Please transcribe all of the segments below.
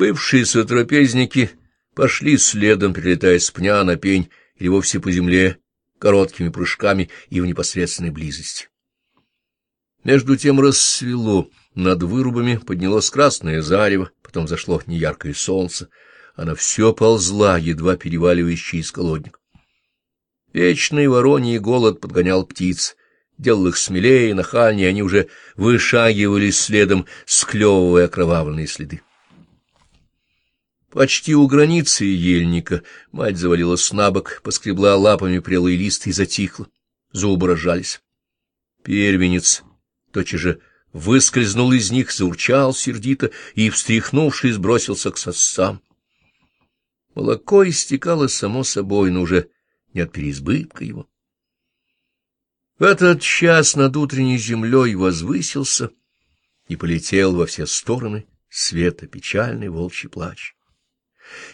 Бывшие сотрапезники пошли следом, перелетая с пня на пень или вовсе по земле, короткими прыжками и в непосредственной близости. Между тем рассвело, над вырубами поднялось красное зарево, потом зашло неяркое солнце, она все ползла, едва переваливаясь через колодник. Вечный вороний голод подгонял птиц, делал их смелее, нахальнее, они уже вышагивали следом, склевывая окровавленные следы. Почти у границы ельника мать завалилась на бок, поскребла лапами прелые листы и затихла. Зубы разжались. Первенец тотчас же выскользнул из них, заурчал сердито и, встряхнувшись, бросился к сосам. Молоко истекало само собой, но уже не от переизбытка его. В этот час над утренней землей возвысился и полетел во все стороны света печальный волчий плач.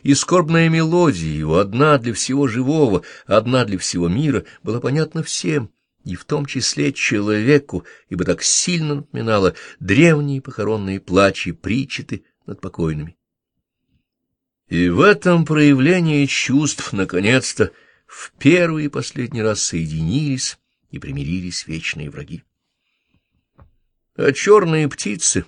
И скорбная мелодия его, одна для всего живого, одна для всего мира, была понятна всем, и в том числе человеку, ибо так сильно напоминала древние похоронные плачи причеты над покойными. И в этом проявлении чувств, наконец-то, в первый и последний раз соединились и примирились вечные враги. А черные птицы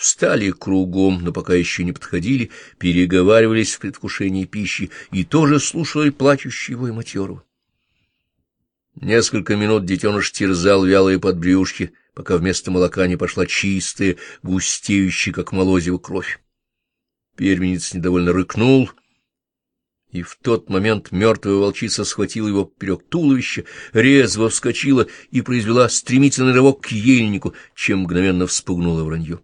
встали кругом, но пока еще не подходили, переговаривались в предвкушении пищи и тоже слушали плачущего и матерого. Несколько минут детеныш терзал вялые подбрюшки, пока вместо молока не пошла чистая, густеющая, как молозиво, кровь. Первенец недовольно рыкнул, и в тот момент мертвая волчица схватила его поперек туловища, резво вскочила и произвела стремительный рывок к ельнику, чем мгновенно вспугнула вранье.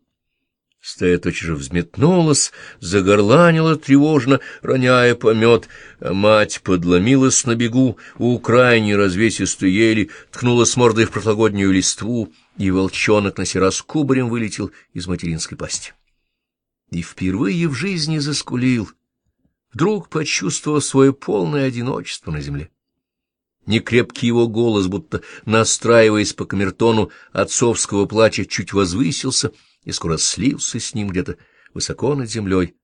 Стая тотчас же взметнулась, загорланила тревожно, роняя помет, а мать подломилась на бегу у крайней развесистой ели, ткнулась мордой в прошлогоднюю листву, и волчонок на сей раз кубарем вылетел из материнской пасти. И впервые в жизни заскулил, вдруг почувствовал свое полное одиночество на земле. Некрепкий его голос, будто настраиваясь по камертону отцовского плача, чуть возвысился — и скоро слился с ним где-то высоко над землей,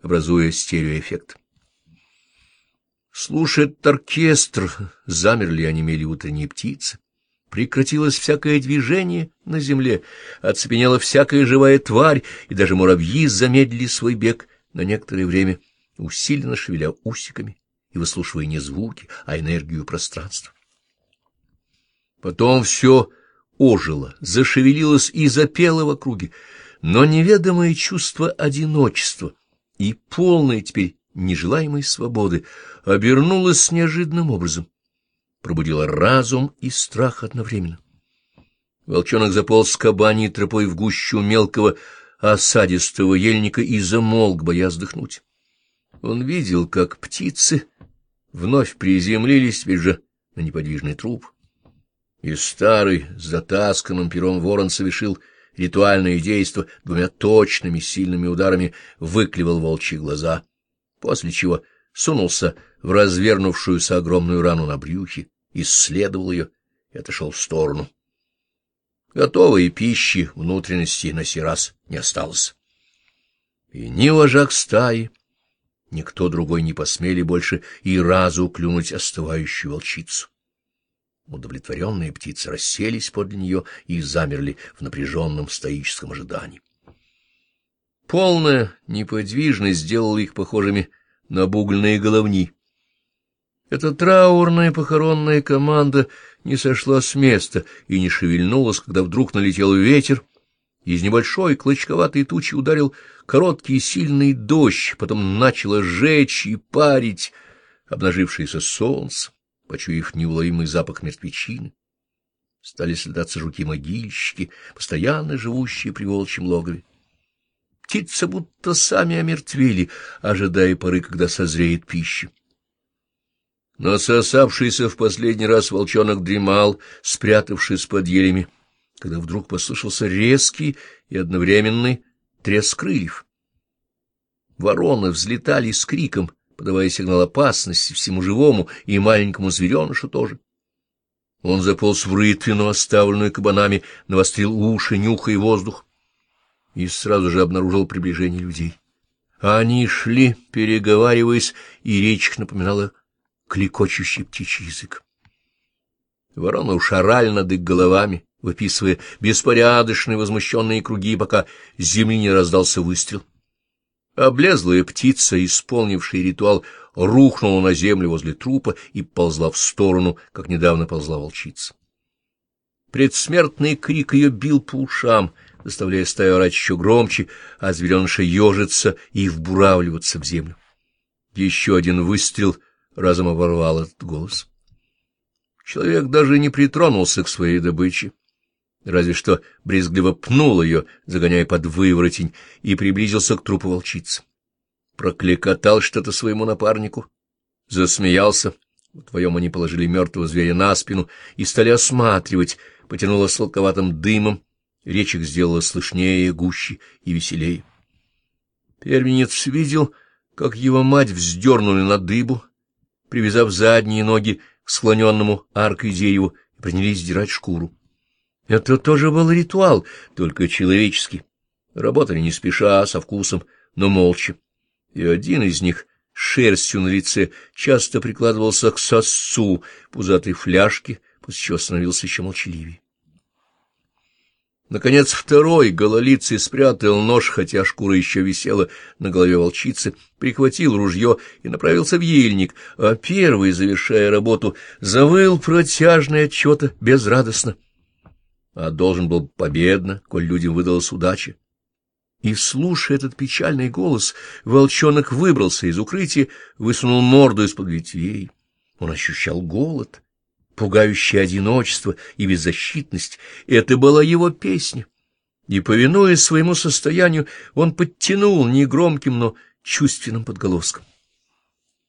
образуя стереоэффект. Слушает оркестр, замерли онемели утренние птицы. Прекратилось всякое движение на земле, оцепенела всякая живая тварь, и даже муравьи замедлили свой бег на некоторое время, усиленно шевеля усиками и выслушивая не звуки, а энергию пространства. Потом все ожило, зашевелилось и запело в округе, но неведомое чувство одиночества и полное теперь нежелаемой свободы обернулось неожиданным образом, пробудило разум и страх одновременно. Волчонок заполз с кабаней тропой в гущу мелкого осадистого ельника и замолк, боясь дыхнуть. Он видел, как птицы вновь приземлились теперь же на неподвижный труп, и старый, с затасканным пером ворон совершил ритуальное действо двумя точными сильными ударами выклевал волчьи глаза, после чего сунулся в развернувшуюся огромную рану на брюхе, исследовал ее и отошел в сторону. Готовой пищи внутренности на сей раз не осталось. И ни вожак стаи, никто другой не посмели больше и разу клюнуть остывающую волчицу. Удовлетворенные птицы расселись подле нее и замерли в напряженном стоическом ожидании. Полная неподвижность сделала их похожими на бугольные головни. Эта траурная похоронная команда не сошла с места и не шевельнулась, когда вдруг налетел ветер. Из небольшой клочковатой тучи ударил короткий сильный дождь, потом начало жечь и парить обнажившееся солнце почуяв неуловимый запах мертвечины. Стали следаться жуки-могильщики, постоянно живущие при волчьем логове. Птицы будто сами омертвели, ожидая поры, когда созреет пища. Насосавшийся в последний раз волчонок дремал, спрятавшись под елями, когда вдруг послышался резкий и одновременный треск крыльев. Вороны взлетали с криком — подавая сигнал опасности всему живому и маленькому зверенышу тоже. Он заполз в рытвину, оставленную кабанами, навострил уши, нюхая воздух, и сразу же обнаружил приближение людей. Они шли, переговариваясь, и речь их напоминала клекочущий птичий язык. Ворона ушарали над их головами, выписывая беспорядочные возмущенные круги, пока с земли не раздался выстрел. Облезлая птица, исполнившая ритуал, рухнула на землю возле трупа и ползла в сторону, как недавно ползла волчица. Предсмертный крик ее бил по ушам, заставляя стаю орать еще громче, а звереныша ежиться и вбуравливаться в землю. Еще один выстрел разом оборвал этот голос. Человек даже не притронулся к своей добыче, разве что брезгливо пнул ее, загоняя под выворотень, и приблизился к трупу волчицы. Прокликотал что-то своему напарнику, засмеялся. Вдвоем они положили мертвого зверя на спину и стали осматривать, потянуло сладковатым дымом, речь их сделала слышнее, гуще и веселее. Первенец видел, как его мать вздернули на дыбу, привязав задние ноги к склоненному аркой дереву, и принялись сдирать шкуру. Это тоже был ритуал, только человеческий. Работали не спеша, со вкусом, но молча. И один из них шерстью на лице часто прикладывался к сосцу пузатой фляжки, после чего становился еще молчаливее. Наконец второй гололицый спрятал нож, хотя шкура еще висела на голове волчицы, прихватил ружье и направился в ельник, а первый, завершая работу, завыл протяжно и отчета безрадостно. А должен был победно, коль людям выдалась удача. И, слушая этот печальный голос, волчонок выбрался из укрытия, высунул морду из-под ветвей. Он ощущал голод пугающее одиночество и беззащитность — это была его песня. И, повинуясь своему состоянию, он подтянул негромким, но чувственным подголоском.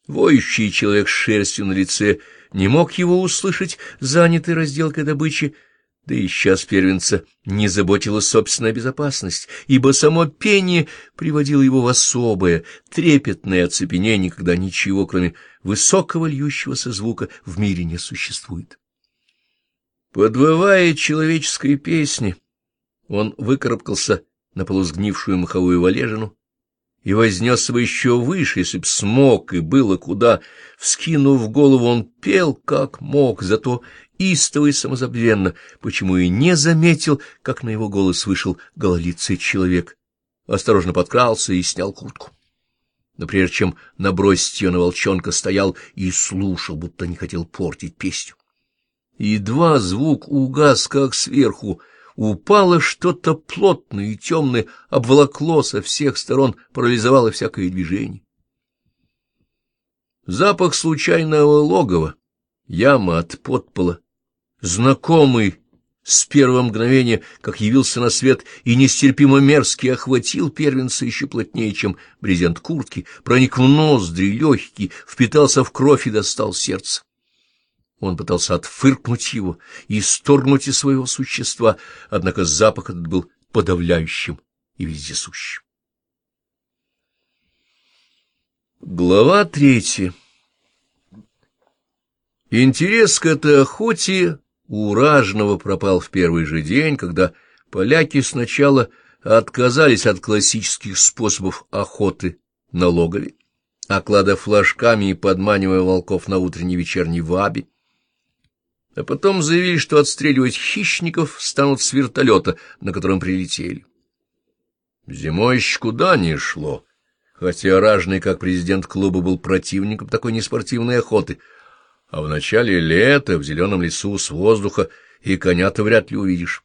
Воющий человек с шерстью на лице не мог его услышать, занятый разделкой добычи, да и сейчас первенца не заботила собственная безопасность, ибо само пение приводило его в особое, трепетное оцепенение, когда ничего, кроме высокого льющегося звука, в мире не существует. Подвывая человеческой песни, он выкарабкался на полусгнившую маховую валежину и вознесся бы еще выше, если б смог и было куда. Вскинув голову, он пел как мог, зато истово и самозабвенно, почему и не заметил, как на его голос вышел гололицый человек. Осторожно подкрался и снял куртку. Но прежде чем набросить ее на волчонка, стоял и слушал, будто не хотел портить песню. Едва звук угас, как сверху, упало что-то плотное и темное, обволокло со всех сторон, парализовало всякое движение. Запах случайного логова, яма от подпола, знакомый с первого мгновения, как явился на свет и нестерпимо мерзкий охватил первенца еще плотнее, чем брезент куртки, проник в ноздри, легкий, впитался в кровь и достал сердце. Он пытался отфыркнуть его и исторгнуть из своего существа, однако запах этот был подавляющим и вездесущим. Глава третья Интерес к этой охоте у Ражного пропал в первый же день, когда поляки сначала отказались от классических способов охоты на логове, окладав флажками и подманивая волков на утренней вечерней вабе, а потом заявили, что отстреливать хищников станут с вертолета, на котором прилетели. Зимой еще куда не шло, хотя Ражный, как президент клуба, был противником такой неспортивной охоты — а в начале лета в зеленом лесу с воздуха и коня-то вряд ли увидишь.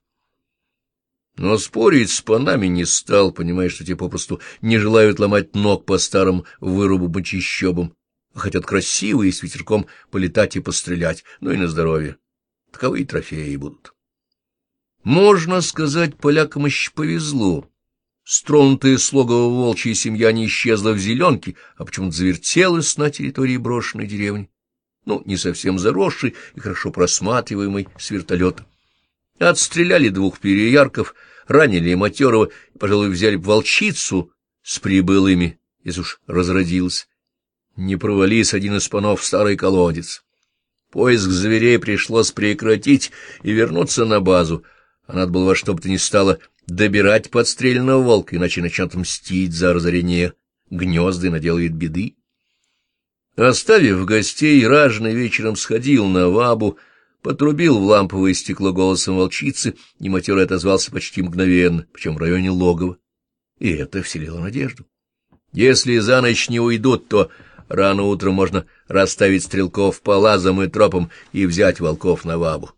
Но спорить с панами не стал, понимая, что те попросту не желают ломать ног по старым вырубу мочищобам, а хотят красиво и с ветерком полетать и пострелять, ну и на здоровье. Таковые трофеи будут. Можно сказать, полякам еще повезло. Стронутая слогово волчья семья не исчезла в зеленке, а почему-то завертелась на территории брошенной деревни ну, не совсем заросший и хорошо просматриваемый с вертолета. Отстреляли двух переярков, ранили матерого и, пожалуй, взяли волчицу с прибылыми, если уж разродилась. Не провались один из панов в старый колодец. Поиск зверей пришлось прекратить и вернуться на базу, а надо было во что бы то ни стало добирать подстреленного волка, иначе начнет мстить за разорение гнезда и наделает беды. Оставив гостей, ражный вечером сходил на вабу, потрубил в ламповое стекло голосом волчицы, и матерый отозвался почти мгновенно, причем в районе логова. И это вселило надежду. Если за ночь не уйдут, то рано утром можно расставить стрелков по лазам и тропам и взять волков на вабу.